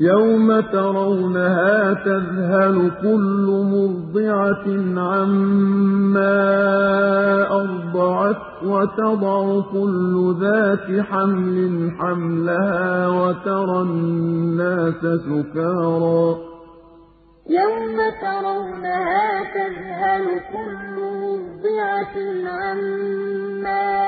يَوْمَ تَرَوْنَهَا تَذْهَلُ كُلُّ مُرْضِعَةٍ عَمَّا أَرْضَعَتْ وَتَضَعُ كُلُّ ذَاتِ حَمْلٍ حَمْلَهَا وَتَرَى النَّاسَ سُكَارَىٰ ۚ. يَوْمَ تَرَوْنَهَا تَذْهَلُ كُلُّ مُرْضِعَةٍ عَمَّا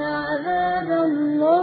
عَذَابَ اللَّهِ شَدِيدٌ